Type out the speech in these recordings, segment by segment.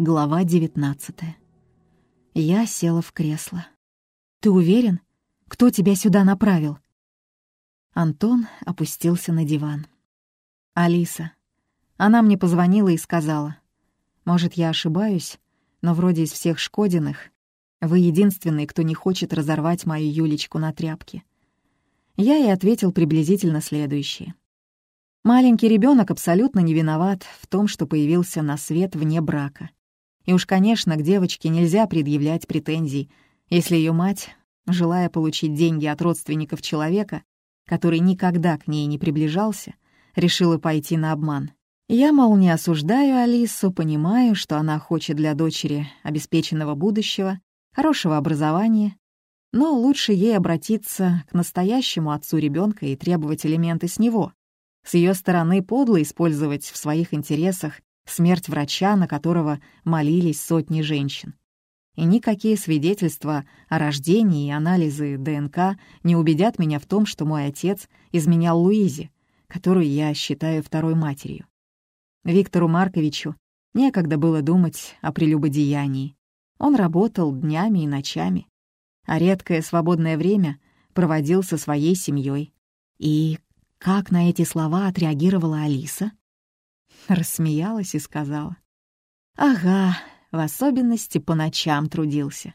Глава 19 Я села в кресло. «Ты уверен? Кто тебя сюда направил?» Антон опустился на диван. «Алиса. Она мне позвонила и сказала. Может, я ошибаюсь, но вроде из всех Шкодиных вы единственный, кто не хочет разорвать мою Юлечку на тряпке». Я и ответил приблизительно следующее. Маленький ребенок абсолютно не виноват в том, что появился на свет вне брака. И уж, конечно, к девочке нельзя предъявлять претензий, если ее мать, желая получить деньги от родственников человека, который никогда к ней не приближался, решила пойти на обман. Я, мол, не осуждаю Алису, понимаю, что она хочет для дочери обеспеченного будущего, хорошего образования, но лучше ей обратиться к настоящему отцу ребенка и требовать элементы с него. С ее стороны подло использовать в своих интересах смерть врача, на которого молились сотни женщин. И никакие свидетельства о рождении и анализы ДНК не убедят меня в том, что мой отец изменял Луизе, которую я считаю второй матерью. Виктору Марковичу некогда было думать о прелюбодеянии. Он работал днями и ночами, а редкое свободное время проводил со своей семьей. И как на эти слова отреагировала Алиса? Рассмеялась и сказала. «Ага, в особенности по ночам трудился».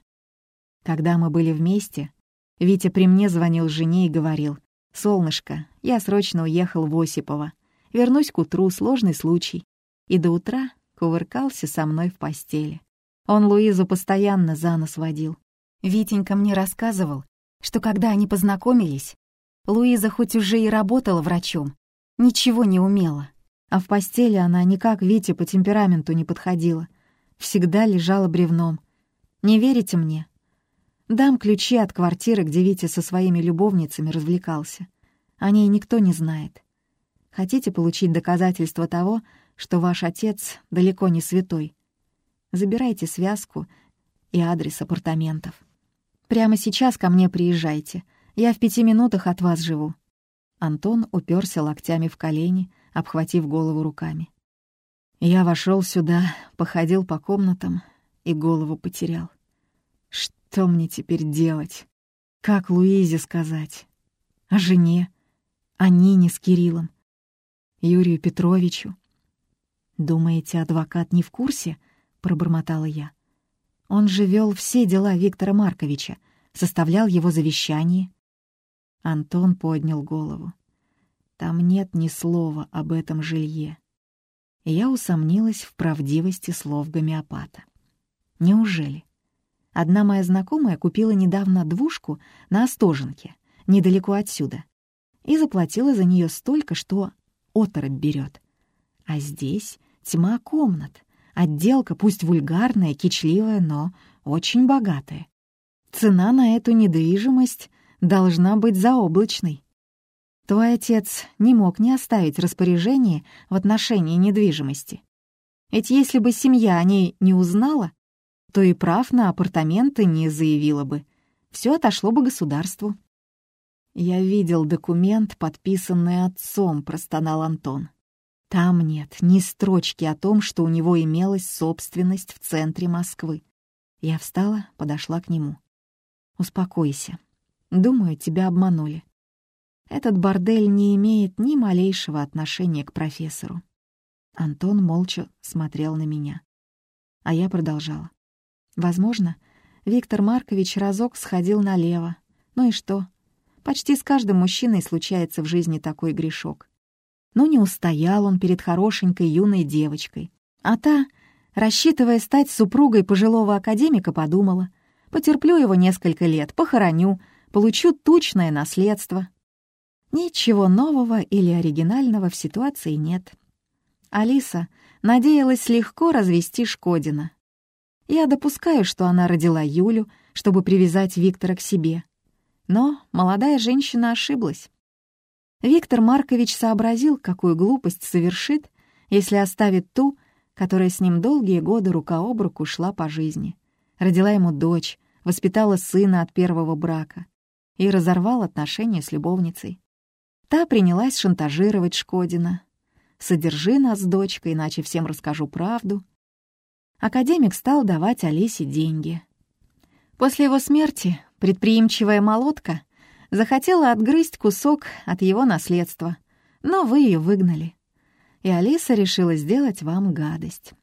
Когда мы были вместе, Витя при мне звонил жене и говорил, «Солнышко, я срочно уехал в Осипово. Вернусь к утру, сложный случай». И до утра кувыркался со мной в постели. Он Луизу постоянно за нос водил. Витенька мне рассказывал, что когда они познакомились, Луиза хоть уже и работала врачом, ничего не умела. А в постели она никак Вите по темпераменту не подходила. Всегда лежала бревном. Не верите мне? Дам ключи от квартиры, где Витя со своими любовницами развлекался. О ней никто не знает. Хотите получить доказательство того, что ваш отец далеко не святой? Забирайте связку и адрес апартаментов. Прямо сейчас ко мне приезжайте. Я в пяти минутах от вас живу». Антон уперся локтями в колени, обхватив голову руками. Я вошел сюда, походил по комнатам и голову потерял. Что мне теперь делать? Как Луизе сказать? О жене? О Нине с Кириллом? Юрию Петровичу? «Думаете, адвокат не в курсе?» — пробормотала я. «Он же вел все дела Виктора Марковича, составлял его завещание». Антон поднял голову. Там нет ни слова об этом жилье. Я усомнилась в правдивости слов гомеопата. Неужели? Одна моя знакомая купила недавно двушку на Остоженке, недалеко отсюда, и заплатила за нее столько, что оторопь берет. А здесь тьма комнат, отделка пусть вульгарная, кичливая, но очень богатая. Цена на эту недвижимость должна быть заоблачной. Твой отец не мог не оставить распоряжение в отношении недвижимости. Ведь если бы семья о ней не узнала, то и прав на апартаменты не заявила бы. Все отошло бы государству. «Я видел документ, подписанный отцом», — простонал Антон. «Там нет ни строчки о том, что у него имелась собственность в центре Москвы». Я встала, подошла к нему. «Успокойся. Думаю, тебя обманули. Этот бордель не имеет ни малейшего отношения к профессору. Антон молча смотрел на меня. А я продолжала. Возможно, Виктор Маркович разок сходил налево. Ну и что? Почти с каждым мужчиной случается в жизни такой грешок. Ну не устоял он перед хорошенькой юной девочкой. А та, рассчитывая стать супругой пожилого академика, подумала, потерплю его несколько лет, похороню, получу тучное наследство, Ничего нового или оригинального в ситуации нет. Алиса надеялась легко развести Шкодина. Я допускаю, что она родила Юлю, чтобы привязать Виктора к себе. Но молодая женщина ошиблась. Виктор Маркович сообразил, какую глупость совершит, если оставит ту, которая с ним долгие годы рука об руку шла по жизни. Родила ему дочь, воспитала сына от первого брака и разорвал отношения с любовницей. Та принялась шантажировать Шкодина. «Содержи нас с дочкой, иначе всем расскажу правду». Академик стал давать Алисе деньги. После его смерти предприимчивая молотка захотела отгрызть кусок от его наследства, но вы ее выгнали. И Алиса решила сделать вам гадость.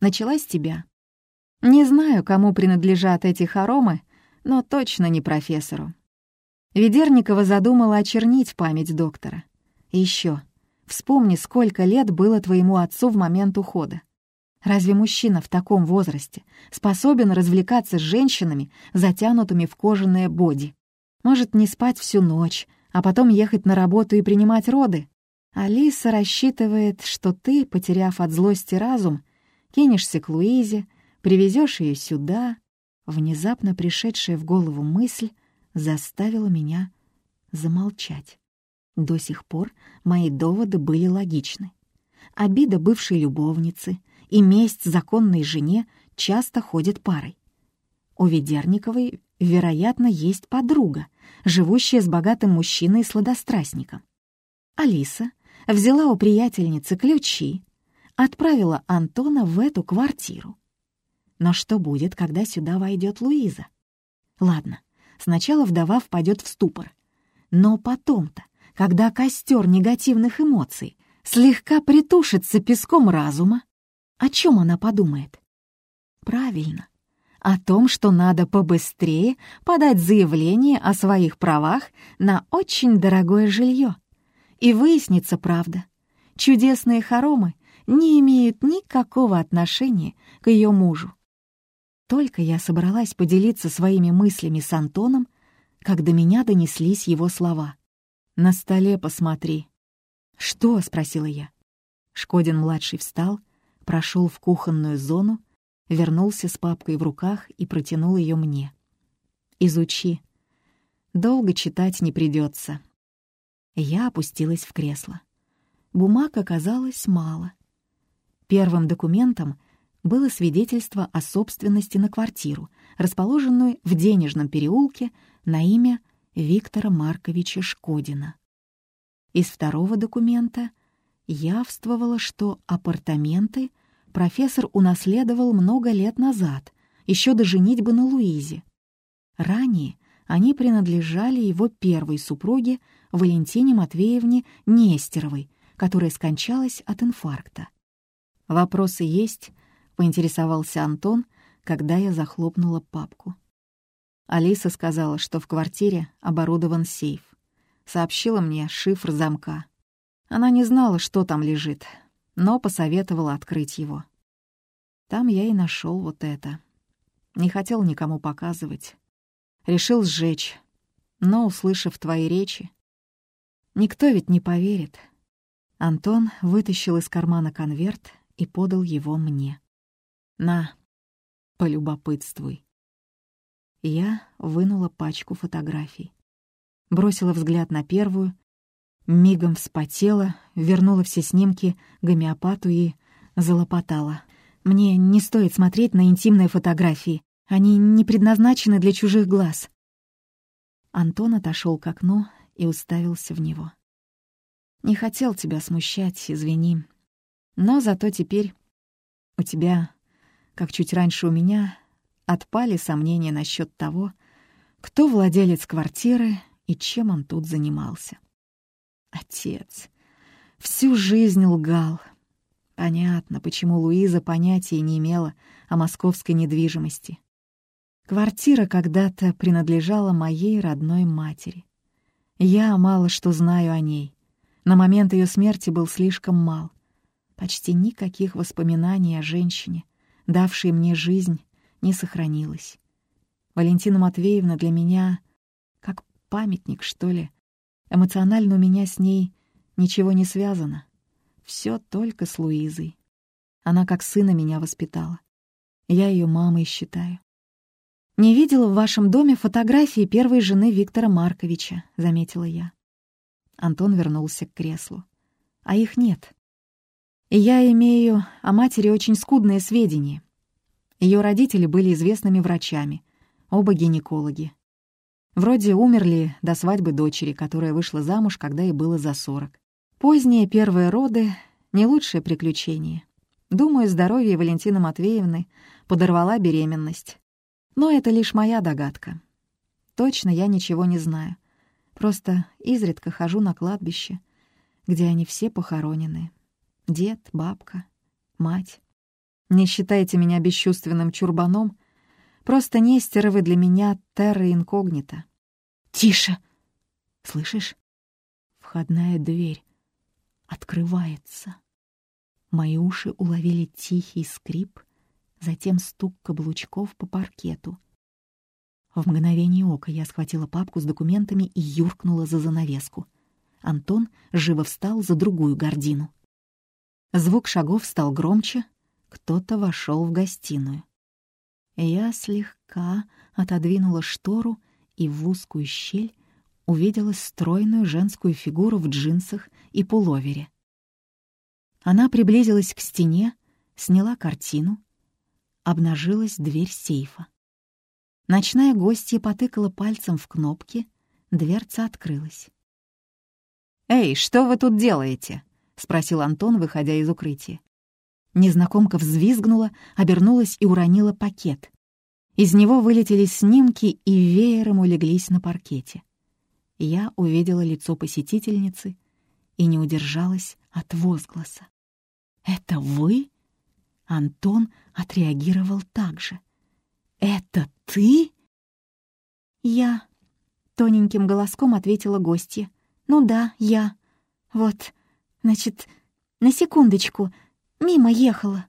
Начала с тебя. Не знаю, кому принадлежат эти хоромы, но точно не профессору. Ведерникова задумала очернить память доктора. Еще, вспомни, сколько лет было твоему отцу в момент ухода. Разве мужчина в таком возрасте способен развлекаться с женщинами, затянутыми в кожаное боди? Может, не спать всю ночь, а потом ехать на работу и принимать роды? Алиса рассчитывает, что ты, потеряв от злости разум, кинешься к Луизе, привезешь ее сюда. Внезапно пришедшая в голову мысль заставила меня замолчать. До сих пор мои доводы были логичны. Обида бывшей любовницы и месть законной жене часто ходят парой. У Ведерниковой, вероятно, есть подруга, живущая с богатым мужчиной-сладострастником. Алиса взяла у приятельницы ключи, отправила Антона в эту квартиру. Но что будет, когда сюда войдет Луиза? Ладно, сначала вдова впадет в ступор. Но потом-то, когда костер негативных эмоций слегка притушится песком разума, о чем она подумает? Правильно, о том, что надо побыстрее подать заявление о своих правах на очень дорогое жилье. И выяснится правда. Чудесные хоромы не имеют никакого отношения к ее мужу. Только я собралась поделиться своими мыслями с Антоном, как до меня донеслись его слова. «На столе посмотри». «Что?» — спросила я. Шкодин-младший встал, прошел в кухонную зону, вернулся с папкой в руках и протянул ее мне. «Изучи. Долго читать не придется. Я опустилась в кресло. Бумаг оказалось мало. Первым документом было свидетельство о собственности на квартиру, расположенную в денежном переулке на имя Виктора Марковича Шкодина. Из второго документа явствовало, что апартаменты профессор унаследовал много лет назад, еще до женитьбы на Луизе. Ранее они принадлежали его первой супруге Валентине Матвеевне Нестеровой, которая скончалась от инфаркта. «Вопросы есть?» — поинтересовался Антон, когда я захлопнула папку. Алиса сказала, что в квартире оборудован сейф. Сообщила мне шифр замка. Она не знала, что там лежит, но посоветовала открыть его. Там я и нашел вот это. Не хотел никому показывать. Решил сжечь, но, услышав твои речи, никто ведь не поверит. Антон вытащил из кармана конверт и подал его мне. «На, полюбопытствуй». Я вынула пачку фотографий. Бросила взгляд на первую, мигом вспотела, вернула все снимки гомеопату и залопотала. «Мне не стоит смотреть на интимные фотографии. Они не предназначены для чужих глаз». Антон отошел к окну и уставился в него. «Не хотел тебя смущать, извини. Но зато теперь у тебя как чуть раньше у меня, отпали сомнения насчет того, кто владелец квартиры и чем он тут занимался. Отец. Всю жизнь лгал. Понятно, почему Луиза понятия не имела о московской недвижимости. Квартира когда-то принадлежала моей родной матери. Я мало что знаю о ней. На момент ее смерти был слишком мал. Почти никаких воспоминаний о женщине, давшей мне жизнь, не сохранилось. Валентина Матвеевна для меня как памятник, что ли. Эмоционально у меня с ней ничего не связано. Все только с Луизой. Она как сына меня воспитала. Я ее мамой считаю. «Не видела в вашем доме фотографии первой жены Виктора Марковича», — заметила я. Антон вернулся к креслу. «А их нет. Я имею о матери очень скудные сведения. Ее родители были известными врачами, оба гинекологи. Вроде умерли до свадьбы дочери, которая вышла замуж, когда ей было за сорок. Поздние первые роды — не лучшее приключение. Думаю, здоровье Валентины Матвеевны подорвала беременность. Но это лишь моя догадка. Точно я ничего не знаю. Просто изредка хожу на кладбище, где они все похоронены. Дед, бабка, мать. Не считайте меня бесчувственным чурбаном. Просто Нестеровы для меня терра инкогнита. «Тише!» «Слышишь? Входная дверь открывается». Мои уши уловили тихий скрип, затем стук каблучков по паркету. В мгновение ока я схватила папку с документами и юркнула за занавеску. Антон живо встал за другую гордину. Звук шагов стал громче, кто-то вошел в гостиную. Я слегка отодвинула штору и в узкую щель увидела стройную женскую фигуру в джинсах и пуловере. Она приблизилась к стене, сняла картину, обнажилась дверь сейфа. Ночная гостья потыкала пальцем в кнопки, дверца открылась. «Эй, что вы тут делаете?» — спросил Антон, выходя из укрытия. Незнакомка взвизгнула, обернулась и уронила пакет. Из него вылетели снимки и веером улеглись на паркете. Я увидела лицо посетительницы и не удержалась от возгласа. «Это вы?» Антон отреагировал так же. «Это ты?» «Я», — тоненьким голоском ответила гостья. «Ну да, я. Вот, значит, на секундочку, мимо ехала».